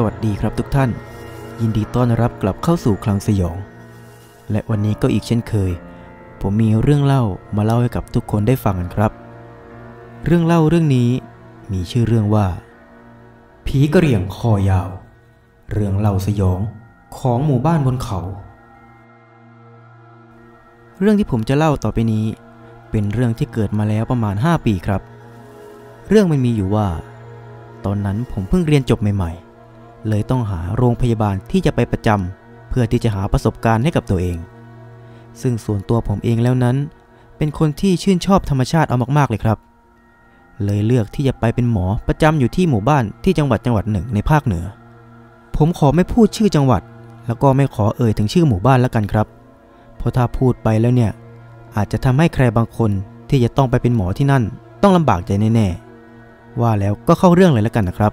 สวัสดีครับทุกท่าน ยินดีต้อนรับกลับเข้าสู่คลังสยอง และวันนี้ก็อีกเช่นเคย ผมมีเรื่องเล่ามาเล่าให้กับทุกคนได้ฟังกันครับ เรื่องเล่าเรื่องนี้มีชื่อเรื่องว่า ผีกระเหรี่ยงคอยาว เรื่องเล่าสยองของหมู่บ้านบนเขา เรื่องที่ผมจะเล่าต่อไปนี้ เป็นเรื่องที่เกิดมาแล้วประมาณ 5 ปีครับ เรื่องมันมีอยู่ว่า ตอนนั้นผมเพิ่งเรียนจบใหม่ๆ เลยต้องหาโรงพยาบาลที่จะไปประจำเพื่อที่จะหาประสบการณ์ให้กับตัวเอง ซึ่งส่วนตัวผมเองแล้วนั้น เป็นคนที่ชื่นชอบธรรมชาติเอามากๆเลยครับ เลยเลือกที่จะไปเป็นหมอประจำอยู่ที่หมู่บ้านที่จังหวัดจังหวัดหนึ่งในภาคเหนือ ผมขอไม่พูดชื่อจังหวัด แล้วก็ไม่ขอเอ่ยถึงชื่อหมู่บ้านแล้วกันครับ เพราะถ้าพูดไปแล้วเนี่ยอาจจะทำให้ใครบางคนที่จะต้องไปเป็นหมอที่นั่น ต้องลำบากใจแน่ๆว่าแล้วก็เข้าเรื่องเลยแล้วกันนะครับ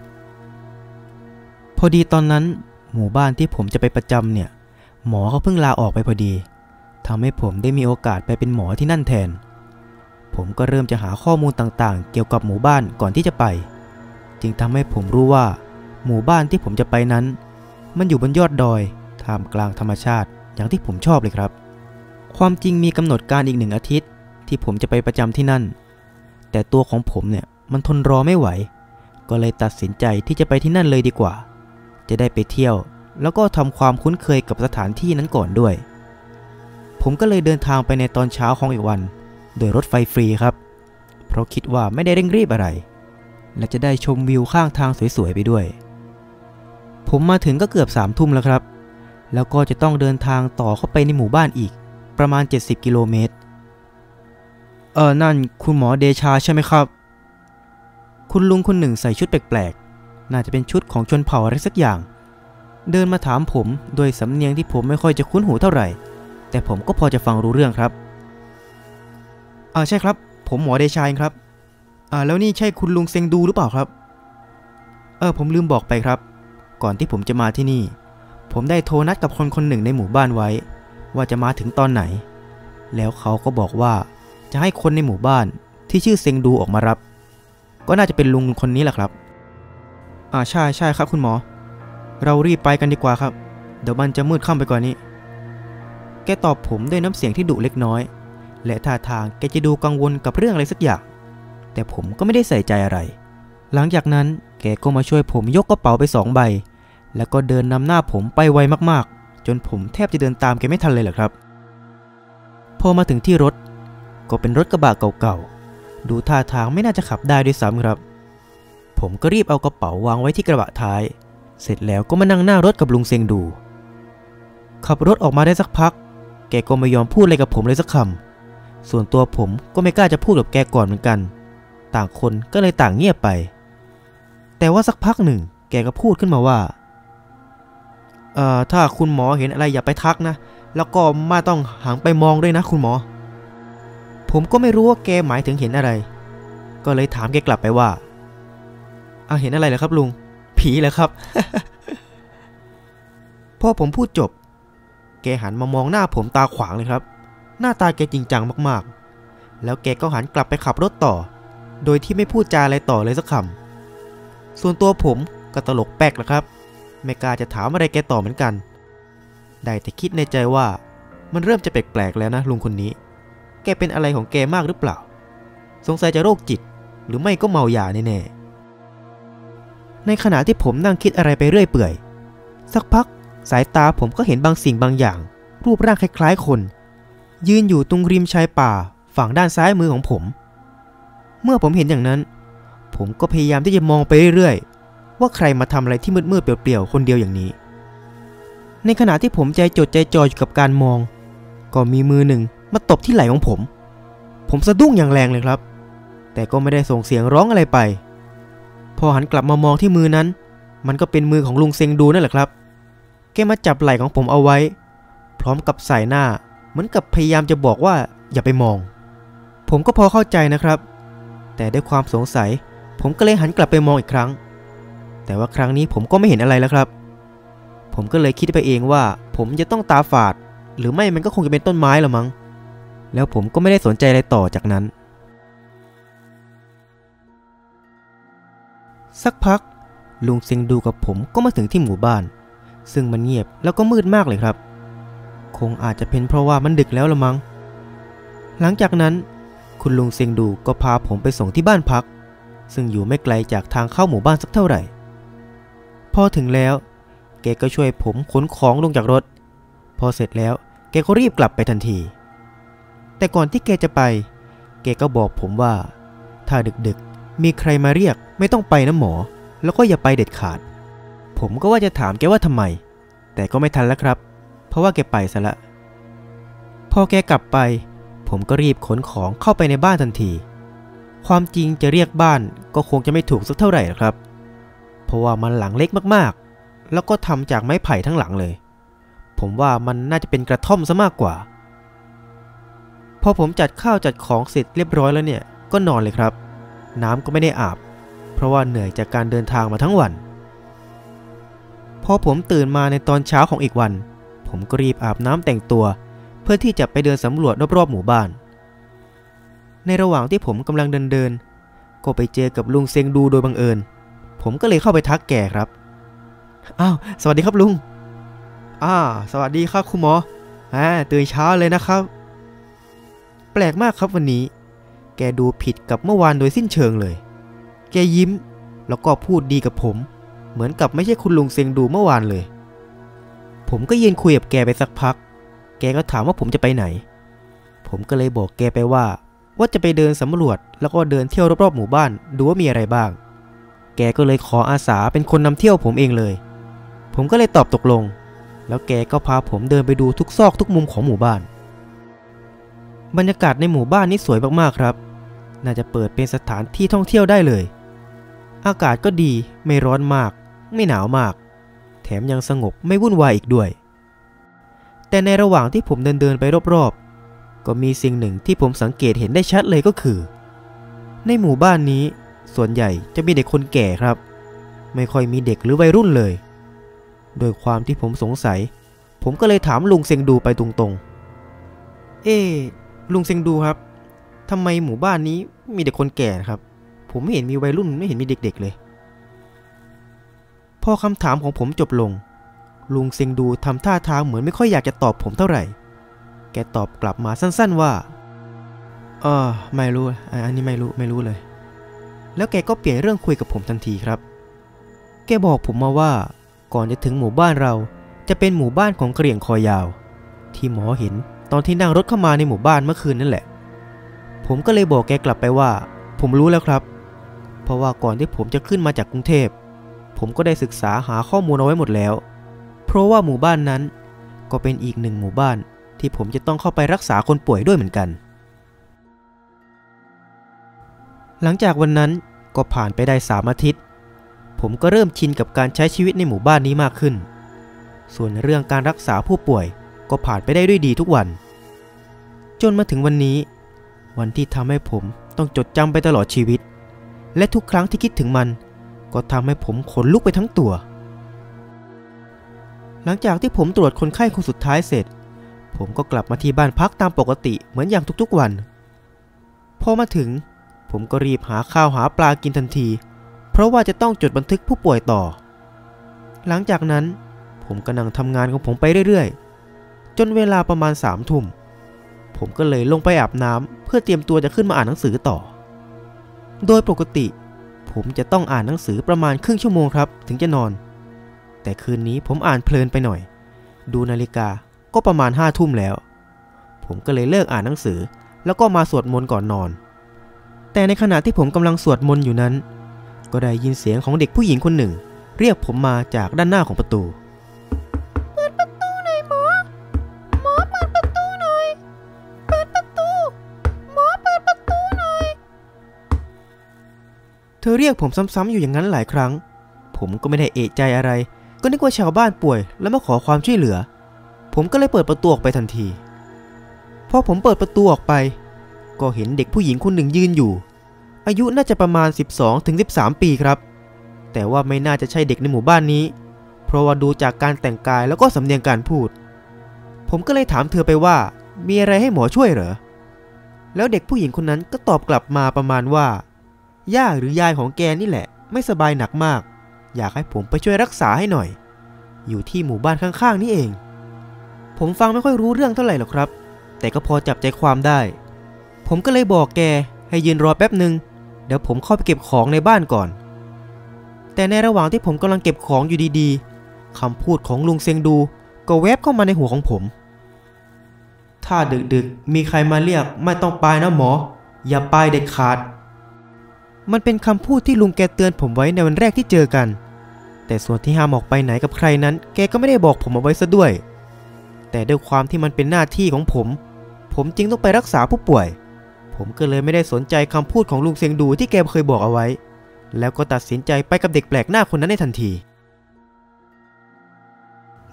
พอดีตอนนั้นหมู่บ้านที่ผมจะไปประจำเนี่ย หมอเขาเพิ่งลาออกไปพอดีทำให้ผมได้มีโอกาสไปเป็นหมอที่นั่นแทน ผมก็เริ่มจะหาข้อมูลต่างๆ เกี่ยวกับหมู่บ้านก่อนที่จะไป จึงทำให้ผมรู้ว่า หมู่บ้านที่ผมจะไปนั้น มันอยู่บนยอดดอยท่ามกลางธรรมชาติอย่างที่ผมชอบเลยครับ ความจริงมีกำหนดการอีกหนึ่งอาทิตย์ ที่ผมจะไปประจำที่นั่น แต่ตัวของผมเนี่ยมันทนรอไม่ไหว ก็เลยตัดสินใจที่จะไปที่นั่นเลยดีกว่า จะได้ไปเที่ยว แล้วก็ทำความคุ้นเคยกับสถานที่นั้นก่อนด้วย ผมก็เลยเดินทางไปในตอนเช้าของอีกวัน โดยรถไฟฟรีครับ เพราะคิดว่าไม่ได้เร่งรีบอะไร และจะได้ชมวิวข้างทางสวยๆไปด้วย ผมมาถึงก็เกือบสามทุ่มแล้วครับ แล้วก็จะต้องเดินทางต่อเข้าไปในหมู่บ้านอีก ประมาณ 70 กิโลเมตร เออนั่นคุณหมอเดชาใช่ไหมครับ คุณลุงคนหนึ่งใส่ชุดแปลก น่าจะเป็นชุดของชนเผ่าอะไรสักอย่าง เดินมาถามผมโดยสำเนียงที่ผมไม่ค่อยจะคุ้นหูเท่าไหร่ แต่ผมก็พอจะฟังรู้เรื่องครับอ่าใช่ครับ ผมหมอเดชาเองครับอ่าแล้วนี่ใช่คุณลุงเซงดูหรือเปล่าครับ เออผมลืมบอกไปครับ ก่อนที่ผมจะมาที่นี่ ผมได้โทรนัดกับคนคนหนึ่งในหมู่บ้านไว้ ว่าจะมาถึงตอนไหน แล้วเขาก็บอกว่าจะให้คนในหมู่บ้านที่ชื่อเซงดูออกมารับ ก็น่าจะเป็นลุงคนนี้แหละครับ อ่าใช่ใช่ครับคุณหมอ เรารีบไปกันดีกว่าครับ เดี๋ยวมันจะมืดค่ำไปกว่านี้ แกตอบผมด้วยน้ำเสียงที่ดุเล็กน้อย และท่าทางแกจะดูกังวลกับเรื่องอะไรสักอย่าง แต่ผมก็ไม่ได้ใส่ใจอะไร หลังจากนั้นแกก็มาช่วยผมยกกระเป๋าไปสองใบ แล้วก็เดินนำหน้าผมไปไวมากๆ จนผมแทบจะเดินตามแกไม่ทันเลยแหละครับ พอมาถึงที่รถ ก็เป็นรถกระบะเก่าๆ ดูท่าทางไม่น่าจะขับได้ด้วยซ้ำครับ ผมก็รีบเอากระเป๋าวางไว้ที่กระบะท้าย เสร็จแล้วก็มานั่งหน้ารถกับลุงเซงดู ขับรถออกมาได้สักพัก แกก็ไม่ยอมพูดอะไรกับผมเลยสักคำ ส่วนตัวผมก็ไม่กล้าจะพูดกับแกก่อนเหมือนกัน ต่างคนก็เลยต่างเงียบไป แต่ว่าสักพักหนึ่ง แกก็พูดขึ้นมาว่า เอ่อ ถ้าคุณหมอเห็นอะไรอย่าไปทักนะ แล้วก็ไม่ต้องหันไปมองด้วยนะคุณหมอ ผมก็ไม่รู้ว่าแกหมายถึงเห็นอะไร ก็เลยถามแกกลับไปว่า เอาเห็นอะไรเหรอครับลุง ผีเหรอครับ พอผมพูดจบ แกหันมามองหน้าผมตาขวางเลยครับ หน้าตาแกจริงจังมากๆ แล้วแกก็หันกลับไปขับรถต่อ โดยที่ไม่พูดจาอะไรต่อเลยสักคำส่วนตัวผมก็ตลกแป๊กแหละครับ ไม่กล้าจะถามอะไรแกต่อเหมือนกัน ได้แต่คิดในใจว่ามันเริ่มจะแปลกๆแล้วนะลุงคนนี้ แกเป็นอะไรของแกมากหรือเปล่า สงสัยจะโรคจิต หรือไม่ก็เมายาแน่ๆ ในขณะที่ผมนั่งคิดอะไรไปเรื่อยเปื่อย สักพักสายตาผมก็เห็นบางสิ่งบางอย่าง รูปร่างคล้ายๆคน ยืนอยู่ตรงริมชายป่าฝั่งด้านซ้ายมือของผม เมื่อผมเห็นอย่างนั้น ผมก็พยายามที่จะมองไปเรื่อยๆ ว่าใครมาทำอะไรที่มืดๆเปลี่ยวๆคนเดียวอย่างนี้ ในขณะที่ผมใจจดใจจ่ออยู่กับการมอง ก็มีมือหนึ่งมาตบที่ไหล่ของผม ผมสะดุ้งอย่างแรงเลยครับ แต่ก็ไม่ได้ส่งเสียงร้องอะไรไป พอหันกลับมามองที่มือนั้น มันก็เป็นมือของลุงเซงดูนั่นแหละครับ แกมาจับไหล่ของผมเอาไว้ พร้อมกับใส่หน้า เหมือนกับพยายามจะบอกว่าอย่าไปมอง ผมก็พอเข้าใจนะครับ แต่ด้วยความสงสัย ผมก็เลยหันกลับไปมองอีกครั้ง แต่ว่าครั้งนี้ผมก็ไม่เห็นอะไรแล้วครับ ผมก็เลยคิดไปเองว่า ผมจะต้องตาฝาด หรือไม่มันก็คงจะเป็นต้นไม้ละมั้ง แล้วผมก็ไม่ได้สนใจอะไรต่อจากนั้น สักพัก ลุงเซิงดูกับผมก็มาถึงที่หมู่บ้าน ซึ่งมันเงียบแล้วก็มืดมากเลยครับ คงอาจจะเป็นเพราะว่ามันดึกแล้วละมั้งหลังจากนั้น คุณลุงเซิงดูก็พาผมไปส่งที่บ้านพัก ซึ่งอยู่ไม่ไกลจากทางเข้าหมู่บ้านสักเท่าไหร่ พอถึงแล้ว แกก็ช่วยผมขนของลงจากรถ พอเสร็จแล้วแกก็รีบกลับไปทันที แต่ก่อนที่แกจะไป แกก็บอกผมว่า ถ้าดึกๆ มีใครมาเรียก ไม่ต้องไปนะหมอ แล้วก็อย่าไปเด็ดขาด ผมก็ว่าจะถามแกว่าทำไม แต่ก็ไม่ทันแล้วครับ เพราะว่าแกไปซะละ พอแกกลับไป ผมก็รีบขนของเข้าไปในบ้านทันที ความจริงจะเรียกบ้านก็คงจะไม่ถูกสักเท่าไหร่ครับ เพราะว่ามันหลังเล็กมากๆ แล้วก็ทำจากไม้ไผ่ทั้งหลังเลย ผมว่ามันน่าจะเป็นกระท่อมซะมากกว่า พอผมจัดข้าวจัดของเสร็จเรียบร้อยแล้วเนี่ย ก็นอนเลยครับ น้ำก็ไม่ได้อาบ เพราะว่าเหนื่อยจากการเดินทางมาทั้งวัน พอผมตื่นมาในตอนเช้าของอีกวัน ผมก็รีบอาบน้ำแต่งตัว เพื่อที่จะไปเดินสำรวจรอบๆหมู่บ้าน ในระหว่างที่ผมกำลังเดินเดินๆก็ไปเจอกับลุงเซงดูโดยบังเอิญ ผมก็เลยเข้าไปทักแกครับ อ้าว สวัสดีครับลุง อ่า สวัสดีครับคุณหมออ่าตื่นเช้าเลยนะครับ แปลกมากครับวันนี้ แกดูผิดกับเมื่อวานโดยสิ้นเชิงเลย แกยิ้ม แล้วก็พูดดีกับผม เหมือนกับไม่ใช่คุณลุงเซียงดูเมื่อวานเลย ผมก็ยืนคุยกับแกไปสักพัก แกก็ถามว่าผมจะไปไหน ผมก็เลยบอกแกไปว่า ว่าจะไปเดินสำรวจ แล้วก็เดินเที่ยวรอบๆหมู่บ้าน ดูว่ามีอะไรบ้าง แกก็เลยขออาสาเป็นคนนำเที่ยวผมเองเลย ผมก็เลยตอบตกลง แล้วแกก็พาผมเดินไปดูทุกซอกทุกมุมของหมู่บ้าน บรรยากาศในหมู่บ้านนี่สวยมากๆครับ น่าจะเปิดเป็นสถานที่ท่องเที่ยวได้เลย อากาศก็ดีไม่ร้อนมาก ไม่หนาวมาก แถมยังสงบไม่วุ่นวายอีกด้วย แต่ในระหว่างที่ผมเดินเดินไปรอบๆ ก็มีสิ่งหนึ่งที่ผมสังเกตเห็นได้ชัดเลยก็คือ ในหมู่บ้านนี้ส่วนใหญ่จะมีเด็กคนแก่ครับ ไม่ค่อยมีเด็กหรือวัยรุ่นเลย โดยความที่ผมสงสัย ผมก็เลยถามลุงเซงดูไปตรงๆ เอ๊ะลุงเซงดูครับ ทำไมหมู่บ้านนี้มีแต่คนแก่ครับ ผมไม่เห็นมีวัยรุ่นไม่เห็นมีเด็ก ๆ เลย พอคำถามของผมจบลง ลุงเซงดูทำท่าทางเหมือนไม่ค่อยอยากจะตอบผมเท่าไหร่ แกตอบกลับมาสั้นๆว่าอ๋อไม่รู้ อันนี้ไม่รู้ไม่รู้เลย แล้วแกก็เปลี่ยนเรื่องคุยกับผมทันทีครับ แกบอกผมมาว่า ก่อนจะถึงหมู่บ้านเรา จะเป็นหมู่บ้านของเหรี่ยงคอยาว ที่หมอเห็นตอนที่นั่งรถเข้ามาในหมู่บ้านเมื่อคืนนั่นแหละ ผมก็เลยบอกแกกลับไปว่า ผมรู้แล้วครับ เพราะว่าก่อนที่ผมจะขึ้นมาจากกรุงเทพ ผมก็ได้ศึกษาหาข้อมูลเอาไว้หมดแล้ว เพราะว่าหมู่บ้านนั้น ก็เป็นอีกหนึ่งหมู่บ้านที่ผมจะต้องเข้าไปรักษาคนป่วยด้วยเหมือนกัน หลังจากวันนั้นก็ผ่านไปได้สามอาทิตย์ ผมก็เริ่มชินกับการใช้ชีวิตในหมู่บ้านนี้มากขึ้น ส่วนเรื่องการรักษาผู้ป่วยก็ผ่านไปได้ด้วยดีทุกวัน จนมาถึงวันนี้ วันที่ทำให้ผมต้องจดจำไปตลอดชีวิต และทุกครั้งที่คิดถึงมัน ก็ทำให้ผมขนลุกไปทั้งตัว หลังจากที่ผมตรวจคนไข้คนสุดท้ายเสร็จ ผมก็กลับมาที่บ้านพักตามปกติเหมือนอย่างทุกๆวัน พอมาถึง ผมก็รีบหาข้าวหาปลากินทันที เพราะว่าจะต้องจดบันทึกผู้ป่วยต่อ หลังจากนั้น ผมก็นั่งทำงานของผมไปเรื่อยๆ จนเวลาประมาณสามทุ่ม ผมก็เลยลงไปอาบน้ำเพื่อเตรียมตัวจะขึ้นมาอ่านหนังสือต่อ โดยปกติ ผมจะต้องอ่านหนังสือประมาณครึ่งชั่วโมงครับ ถึงจะนอน แต่คืนนี้ผมอ่านเพลินไปหน่อย ดูนาฬิกาก็ประมาณห้าทุ่มแล้ว ผมก็เลยเลิกอ่านหนังสือ แล้วก็มาสวดมนต์ก่อนนอน แต่ในขณะที่ผมกำลังสวดมนต์อยู่นั้น ก็ได้ยินเสียงของเด็กผู้หญิงคนหนึ่ง เรียกผมมาจากด้านหน้าของประตู ธอเรียกผมซ้ำๆอยู่อย่างนั้นหลายครั้ง ผมก็ไม่ได้เอะใจอะไร ก็นึกว่าชาวบ้านป่วย แล้วมาขอความช่วยเหลือ ผมก็เลยเปิดประตูออกไปทันทีพอผมเปิดประตูออกไป ก็เห็นเด็กผู้หญิงคนหนึ่งยืนอยู่ อายุน่าจะประมาณ 12-13ปีครับ แต่ว่าไม่น่าจะใช่เด็กในหมู่บ้านนี้ เพราะว่าดูจากการแต่งกายแล้วก็สำเนียงการพูด ผมก็เลยถามเธอไปว่า มีอะไรให้หมอช่วยเหรอ แล้วเด็กผู้หญิงคนนั้นก็ตอบกลับมาประมาณว่า ย่าหรือยายของแกนี่แหละ ไม่สบายหนักมาก อยากให้ผมไปช่วยรักษาให้หน่อย อยู่ที่หมู่บ้านข้างๆนี่เอง ผมฟังไม่ค่อยรู้เรื่องเท่าไหร่หรอกครับ แต่ก็พอจับใจความได้ ผมก็เลยบอกแกให้ยืนรอแป๊บหนึ่งเดี๋ยวผมเข้าไปเก็บของในบ้านก่อน แต่ในระหว่างที่ผมกำลังเก็บของอยู่ดีๆคำพูดของลุงเซงดู ก็แวบเข้ามาในหัวของผม ถ้าดึกๆ มีใครมาเรียกไม่ต้องไปนะหมอ อย่าไปเด็ดขาด มันเป็นคำพูดที่ลุงแกเตือนผมไว้ในวันแรกที่เจอกัน แต่ส่วนที่ห้ามออกไปไหนกับใครนั้น แกก็ไม่ได้บอกผมเอาไว้ซะด้วย แต่ด้วยความที่มันเป็นหน้าที่ของผม ผมจึงต้องไปรักษาผู้ป่วย ผมก็เลยไม่ได้สนใจคำพูดของลุงเซียงดูที่แกเคยบอกเอาไว้ แล้วก็ตัดสินใจไปกับเด็กแปลกหน้าคนนั้นในทันที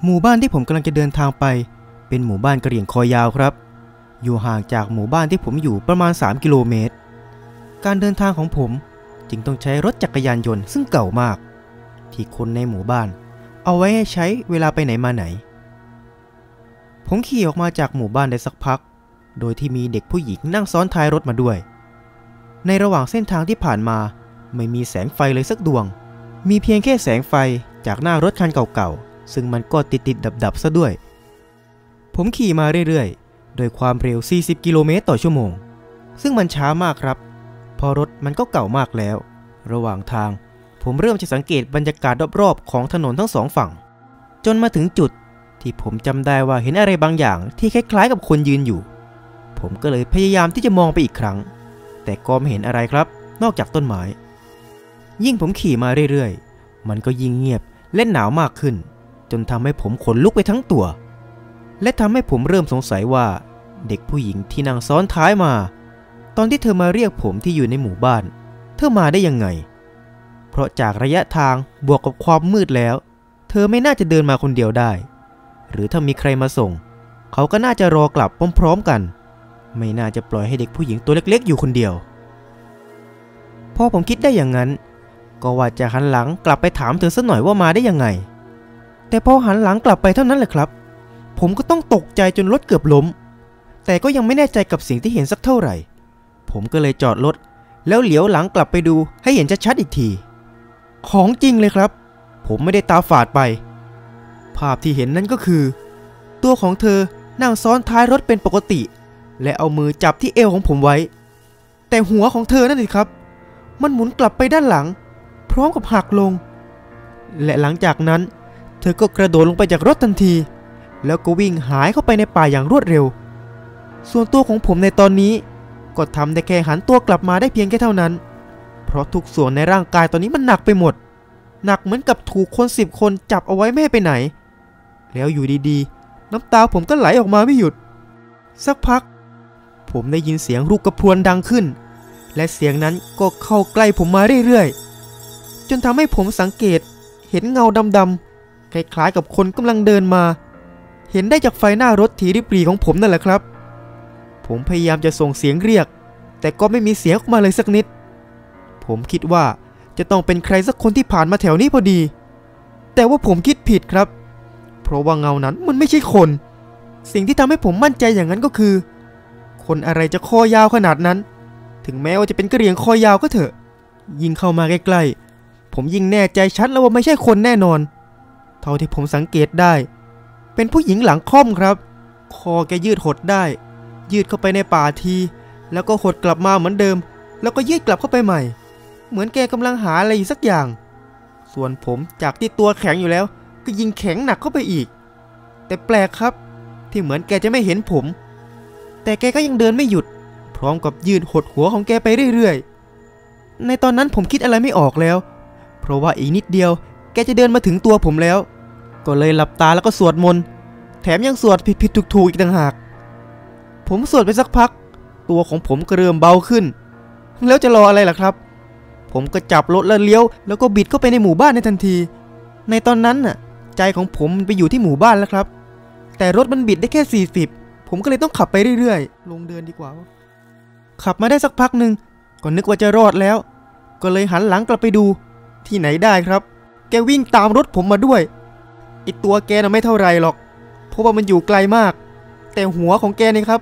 หมู่บ้านที่ผมกำลังจะเดินทางไป เป็นหมู่บ้านกระเหรี่ยงคอยาวครับ อยู่ห่างจากหมู่บ้านที่ผมอยู่ประมาณ 3 กิโลเมตร การเดินทางของผมจึงต้องใช้รถจักรยานยนต์ซึ่งเก่ามาก ที่คนในหมู่บ้าน เอาไว้ให้ใช้เวลาไปไหนมาไหน ผมขี่ออกมาจากหมู่บ้านได้สักพัก โดยที่มีเด็กผู้หญิงนั่งซ้อนท้ายรถมาด้วย ในระหว่างเส้นทางที่ผ่านมาไม่มีแสงไฟเลยสักดวง มีเพียงแค่แสงไฟจากหน้ารถคันเก่าๆ ซึ่งมันก็ติดติดดับดับๆซะด้วย ผมขี่มาเรื่อยๆ โดยความเร็ว 40 กิโลเมตรต่อชั่วโมง ซึ่งมันช้ามากครับ ราะรถมันก็เก่ามากแล้ว ระหว่างทาง ผมเริ่มจะสังเกตบรรยากาศรอบๆของถนนทั้งสองฝั่ง จนมาถึงจุดที่ผมจำได้ว่าเห็นอะไรบางอย่างที่คล้ายๆกับคนยืนอยู่ ผมก็เลยพยายามที่จะมองไปอีกครั้ง แต่ก็ไม่เห็นอะไรครับ นอกจากต้นไม้ ยิ่งผมขี่มาเรื่อยๆ มันก็ยิ่งเงียบและหนาวมากขึ้น จนทำให้ผมขนลุกไปทั้งตัว และทำให้ผมเริ่มสงสัยว่า เด็กผู้หญิงที่นั่งซ้อนท้ายมา ตอนที่เธอมาเรียกผมที่อยู่ในหมู่บ้าน เธอมาได้ยังไง เพราะจากระยะทางบวกกับความมืดแล้ว เธอไม่น่าจะเดินมาคนเดียวได้ หรือถ้ามีใครมาส่ง เขาก็น่าจะรอกลับพร้อมๆกัน ไม่น่าจะปล่อยให้เด็กผู้หญิงตัวเล็กๆ อยู่คนเดียวพอผมคิดได้อย่างนั้น ก็ว่าจะหันหลังกลับไปถามเธอสักหน่อยว่ามาได้ยังไง แต่พอหันหลังกลับไปเท่านั้นแหละครับ ผมก็ต้องตกใจจนรถเกือบล้ม แต่ก็ยังไม่แน่ใจกับสิ่งที่เห็นสักเท่าไหร่ ผมก็เลยจอดรถ แล้วเหลียวหลังกลับไปดูให้เห็นชัดๆอีกที ของจริงเลยครับ ผมไม่ได้ตาฝาดไป ภาพที่เห็นนั่นก็คือ ตัวของเธอนั่งซ้อนท้ายรถเป็นปกติ และเอามือจับที่เอวของผมไว้ แต่หัวของเธอนั่นสิครับ มันหมุนกลับไปด้านหลัง พร้อมกับหักลง และหลังจากนั้น เธอก็กระโดดลงไปจากรถทันที แล้วก็วิ่งหายเข้าไปในป่าอย่างรวดเร็ว ส่วนตัวของผมในตอนนี้ ก็ทำได้แค่หันตัวกลับมาได้เพียงแค่เท่านั้น เพราะทุกส่วนในร่างกายตอนนี้มันหนักไปหมด หนักเหมือนกับถูกคนสิบคนจับเอาไว้ไม่ให้ไปไหน แล้วอยู่ดีๆ น้ำตาผมก็ไหลออกมาไม่หยุด สักพัก ผมได้ยินเสียงลูกกระพรวนดังขึ้น และเสียงนั้นก็เข้าใกล้ผมมาเรื่อยๆ จนทำให้ผมสังเกต เห็นเงาดำๆคล้ายๆกับคนกำลังเดินมา เห็นได้จากไฟหน้ารถถีริบหรีของผมนั่นแหละครับ ผมพยายามจะส่งเสียงเรียก แต่ก็ไม่มีเสียงออกมาเลยสักนิด ผมคิดว่าจะต้องเป็นใครสักคนที่ผ่านมาแถวนี้พอดี แต่ว่าผมคิดผิดครับ เพราะว่าเงานั้นมันไม่ใช่คน สิ่งที่ทำให้ผมมั่นใจอย่างนั้นก็คือ คนอะไรจะคอยาวขนาดนั้น ถึงแม้ว่าจะเป็นกระเหรี่ยงคอยาวก็เถอะ ยิ่งเข้ามาใกล้ๆ ผมยิ่งแน่ใจชัดแล้วว่าไม่ใช่คนแน่นอน เท่าที่ผมสังเกตได้ เป็นผู้หญิงหลังค่อมครับ คอแกยืดหดได้ ยืดเข้าไปในป่าที แล้วก็หดกลับมาเหมือนเดิม แล้วก็ยืดกลับเข้าไปใหม่ เหมือนแกกำลังหาอะไรอยู่สักอย่าง ส่วนผมจากที่ตัวแข็งอยู่แล้ว ก็ยิงแข็งหนักเข้าไปอีก แต่แปลกครับ ที่เหมือนแกจะไม่เห็นผม แต่แกก็ยังเดินไม่หยุด พร้อมกับยืดหดหัวของแกไปเรื่อยๆ ในตอนนั้นผมคิดอะไรไม่ออกแล้ว เพราะว่าอีกนิดเดียว แกจะเดินมาถึงตัวผมแล้ว ก็เลยหลับตาแล้วก็สวดมนต์แถมยังสวดผิดๆถูกๆอีกต่างหาก ผมสวดไปสักพัก ตัวของผมก็เริ่มเบาขึ้น แล้วจะรออะไรล่ะครับ ผมก็จับรถแล้วเลี้ยว แล้วก็บิดเข้าไปในหมู่บ้านในทันที ในตอนนั้นน่ะ ใจของผมมันไปอยู่ที่หมู่บ้านแล้วครับ แต่รถมันบิดได้แค่ 40 ผมก็เลยต้องขับไปเรื่อยๆ ลงเดินดีกว่า ขับมาได้สักพักหนึ่งก็นึกว่าจะรอดแล้ว ก็เลยหันหลังกลับไปดู ที่ไหนได้ครับ แกวิ่งตามรถผมมาด้วยไอตัวแกน่ะไม่เท่าไรหรอก เพราะว่ามันอยู่ไกลมาก แต่หัวของแกนี่ครับ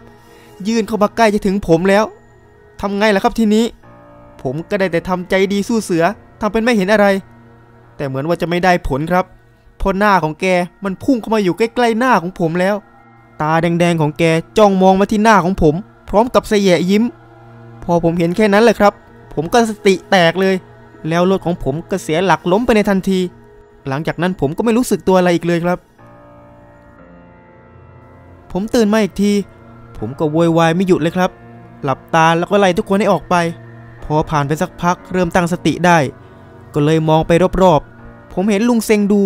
ยื่นเข้ามาใกล้จะถึงผมแล้วทำไงล่ะครับทีนี้ ผมก็ได้แต่ทำใจดีสู้เสือทำเป็นไม่เห็นอะไร แต่เหมือนว่าจะไม่ได้ผลครับเพราะหน้าของแกมันพุ่งเข้ามาอยู่ใกล้ๆหน้าของผมแล้ว ตาแดงๆของแกจ้องมองมาที่หน้าของผม พร้อมกับเสยยิ้ม พอผมเห็นแค่นั้นแหละครับ ผมก็สติแตกเลย แล้วรถของผมก็เสียหลักล้มไปในทันที หลังจากนั้นผมก็ไม่รู้สึกตัวอะไรอีกเลยครับ ผมตื่นมาอีกที ผมก็โวยวายไม่หยุดเลยครับ หลับตาแล้วก็ไล่ทุกคนให้ออกไป พอผ่านไปสักพักเริ่มตั้งสติได้ ก็เลยมองไปรอบๆ ผมเห็นลุงเซงดู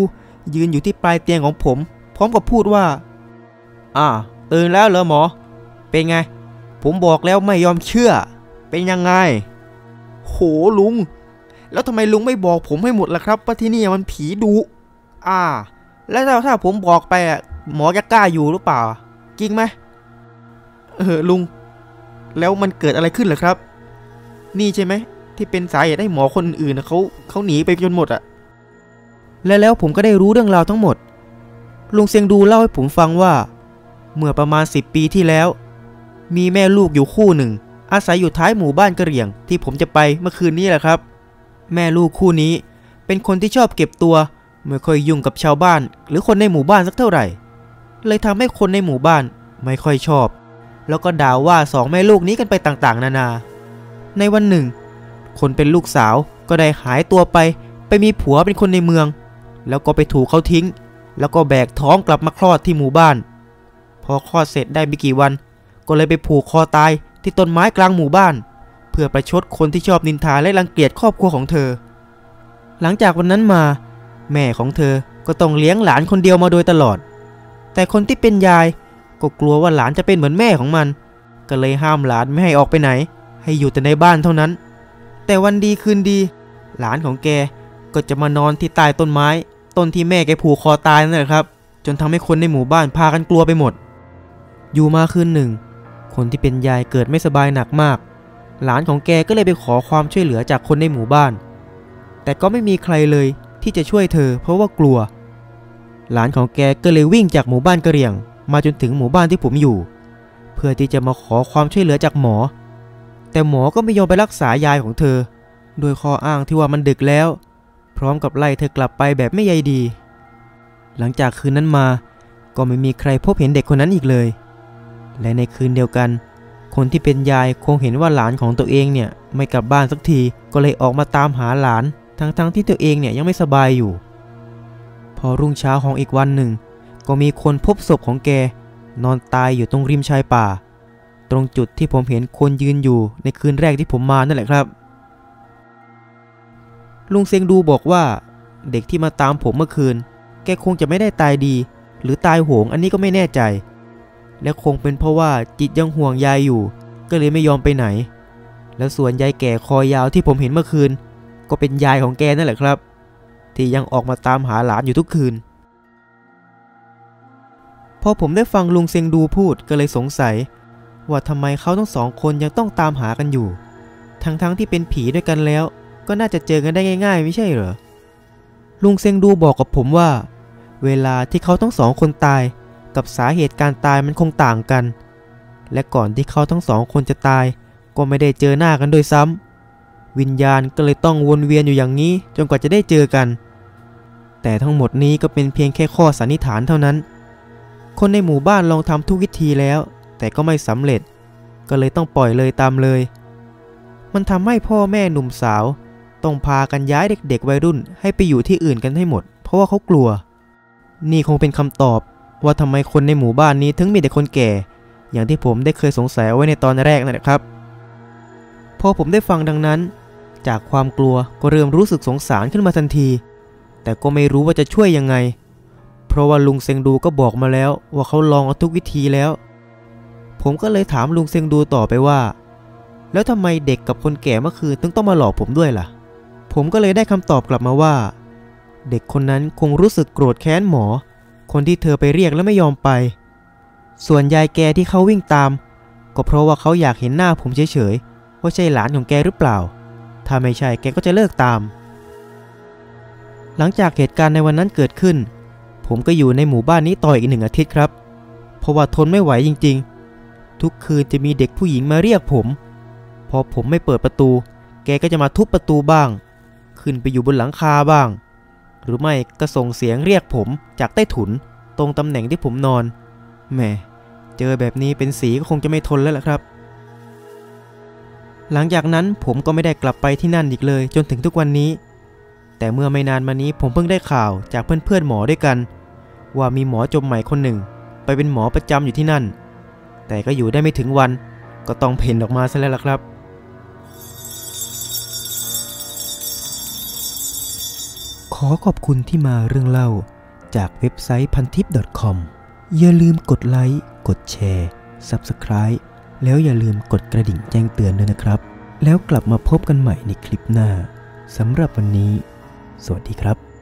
ยืนอยู่ที่ปลายเตียงของผม พร้อมกับพูดว่า อ่า ตื่นแล้วเหรอหมอ เป็นไง ผมบอกแล้วไม่ยอมเชื่อ เป็นยังไง โหลุง แล้วทำไมลุงไม่บอกผมให้หมดล่ะครับว่าที่นี่มันผีดุอ่า แล้วถ้าถ้าผมบอกไปอะหมอจะกล้าอยู่หรือเปล่าจริงไหม เออลุง แล้วมันเกิดอะไรขึ้นเหรอครับ นี่ใช่ไหมที่เป็นสาเหตุให้หมอคนอื่นนะเขาเขาหนีไปจนหมดอะและแล้วผมก็ได้รู้เรื่องราวทั้งหมด ลุงเซียงดูเล่าให้ผมฟังว่า เมื่อประมาณ10ปีที่แล้ว มีแม่ลูกอยู่คู่หนึ่ง อาศัยอยู่ท้ายหมู่บ้านกระเหรี่ยง ที่ผมจะไปเมื่อคืนนี้แหละครับ แม่ลูกคู่นี้ เป็นคนที่ชอบเก็บตัวไม่ค่อยยุ่งกับชาวบ้าน หรือคนในหมู่บ้านสักเท่าไหร่ เลยทำให้คนในหมู่บ้านไม่ค่อยชอบ แล้วก็ด่าว่าสองแม่ลูกนี้กันไปต่างๆ นานา ในวันหนึ่ง คนเป็นลูกสาวก็ได้หายตัวไป ไปมีผัวเป็นคนในเมือง แล้วก็ไปถูกเขาทิ้ง แล้วก็แบกท้องกลับมาคลอดที่หมู่บ้าน พอคลอดเสร็จได้ไม่กี่วัน ก็เลยไปผูกคอตายที่ต้นไม้กลางหมู่บ้าน เพื่อประชดคนที่ชอบนินทาและรังเกียจครอบครัวของเธอ หลังจากวันนั้นมา แม่ของเธอก็ต้องเลี้ยงหลานคนเดียวมาโดยตลอด แต่คนที่เป็นยาย ก็กลัวว่าหลานจะเป็นเหมือนแม่ของมัน ก็เลยห้ามหลานไม่ให้ออกไปไหน ให้อยู่แต่ในบ้านเท่านั้น แต่วันดีคืนดี หลานของแกก็จะมานอนที่ใต้ต้นไม้ ต้นที่แม่แกผูกคอตายนั่นแหละครับ จนทำให้คนในหมู่บ้านพากันกลัวไปหมด อยู่มาคืนหนึ่ง คนที่เป็นยายเกิดไม่สบายหนักมาก หลานของแกก็เลยไปขอความช่วยเหลือจากคนในหมู่บ้าน แต่ก็ไม่มีใครเลยที่จะช่วยเธอ เพราะว่ากลัว หลานของแกก็เลยวิ่งจากหมู่บ้านกระเรียง มาจนถึงหมู่บ้านที่ผมอยู่ เพื่อที่จะมาขอความช่วยเหลือจากหมอ แต่หมอก็ไม่ยอมไปรักษายายของเธอ โดยข้ออ้างที่ว่ามันดึกแล้ว พร้อมกับไล่เธอกลับไปแบบไม่ใยดี หลังจากคืนนั้นมาก็ไม่มีใครพบเห็นเด็กคนนั้นอีกเลย และในคืนเดียวกัน คนที่เป็นยายคงเห็นว่าหลานของตัวเองเนี่ยไม่กลับบ้านสักทีก็เลยออกมาตามหาหลาน ทั้งๆทที่ตัวเองเนี่ยยังไม่สบายอยู่ พอรุ่งเช้าของอีกวันหนึ่ง ก็มีคนพบศพของแก นอนตายอยู่ตรงริมชายป่า ตรงจุดที่ผมเห็นคนยืนอยู่ในคืนแรกที่ผมมานั่นแหละครับ ลุงเซียงดูบอกว่า เด็กที่มาตามผมเมื่อคืน แกคงจะไม่ได้ตายดี หรือตายโหงอันนี้ก็ไม่แน่ใจ และคงเป็นเพราะว่าจิตยังห่วงยายอยู่ ก็เลยไม่ยอมไปไหน แล้วส่วนยายแก่คอยาวที่ผมเห็นเมื่อคืน ก็เป็นยายของแกนั่นแหละครับ ที่ยังออกมาตามหาหลานอยู่ทุกคืน พอผมได้ฟังลุงเซงดูพูดก็เลยสงสัย ว่าทำไมเขาทั้งสองคนยังต้องตามหากันอยู่ ทั้งๆทที่เป็นผีด้วยกันแล้ว ก็น่าจะเจอกันได้ง่าย ๆ ไม่ใช่เหรอลุงเซงดูบอกกับผมว่า เวลาที่เขาทั้งสองคนตาย กับสาเหตุการตายมันคงต่างกัน และก่อนที่เขาทั้งสองคนจะตาย ก็ไม่ได้เจอหน้ากันโดยซ้ำวิญญาณก็เลยต้องวนเวียนอยู่อย่างนี้จนกว่าจะได้เจอกัน แต่ทั้งหมดนี้ก็เป็นเพียงแค่ข้อสันนิษฐานเท่านั้น คนในหมู่บ้านลองทำทุกวิธีแล้ว แต่ก็ไม่สำเร็จ ก็เลยต้องปล่อยเลยตามเลย มันทำให้พ่อแม่หนุ่มสาว ต้องพากันย้ายเด็กๆวัยรุ่น ให้ไปอยู่ที่อื่นกันให้หมด เพราะว่าเขากลัว นี่คงเป็นคำตอบว่าทำไมคนในหมู่บ้านนี้ถึงมีแต่คนแก่ อย่างที่ผมได้เคยสงสัยไว้ในตอนแรกนั่นแหละครับ พอผมได้ฟังดังนั้น จากความกลัวก็เริ่มรู้สึกสงสารขึ้นมาทันที แต่ก็ไม่รู้ว่าจะช่วยยังไง เพราะว่าลุงเซงดูก็บอกมาแล้ว ว่าเขาลองเอาทุกวิธีแล้ว ผมก็เลยถามลุงเซงดูต่อไปว่า แล้วทำไมเด็กกับคนแก่เมื่อคืนถึงต้องมาหลอกผมด้วยล่ะ ผมก็เลยได้คำตอบกลับมาว่า เด็กคนนั้นคงรู้สึกโกรธแค้นหมอ คนที่เธอไปเรียกแล้วไม่ยอมไป ส่วนยายแกที่เขาวิ่งตาม ก็เพราะว่าเขาอยากเห็นหน้าผมเฉยๆว่าใช่หลานของแกหรือเปล่า ถ้าไม่ใช่แกก็จะเลิกตามหลังจากเหตุการณ์ในวันนั้นเกิดขึ้น ผมก็อยู่ในหมู่บ้านนี้ต่ออีกหนึ่งอาทิตย์ครับ เพราะว่าทนไม่ไหวจริงๆ ทุกคืนจะมีเด็กผู้หญิงมาเรียกผม พอผมไม่เปิดประตู แกก็จะมาทุบประตูบ้าง ขึ้นไปอยู่บนหลังคาบ้าง หรือไม่ก็ส่งเสียงเรียกผมจากใต้ถุน ตรงตำแหน่งที่ผมนอน แหม เจอแบบนี้เป็นสีก็คงจะไม่ทนแล้วล่ะครับ หลังจากนั้นผมก็ไม่ได้กลับไปที่นั่นอีกเลย จนถึงทุกวันนี้แต่เมื่อไม่นานมานี้ผมเพิ่งได้ข่าวจากเพื่อนๆหมอด้วยกัน ว่ามีหมอจมใหม่คนหนึ่ง ไปเป็นหมอประจำอยู่ที่นั่น แต่ก็อยู่ได้ไม่ถึงวันก็ต้องเพ่นออกมาซะแล้วล่ะครับ ขอขอบคุณที่มาเรื่องเล่าจากเว็บไซต์พันทิป .com อย่าลืมกดไลค์ กดแชร์ Subscribe แล้วอย่าลืมกดกระดิ่งแจ้งเตือนด้วยนะครับ แล้วกลับมาพบกันใหม่ในคลิปหน้าสำหรับวันนี้ สวัสดีครับ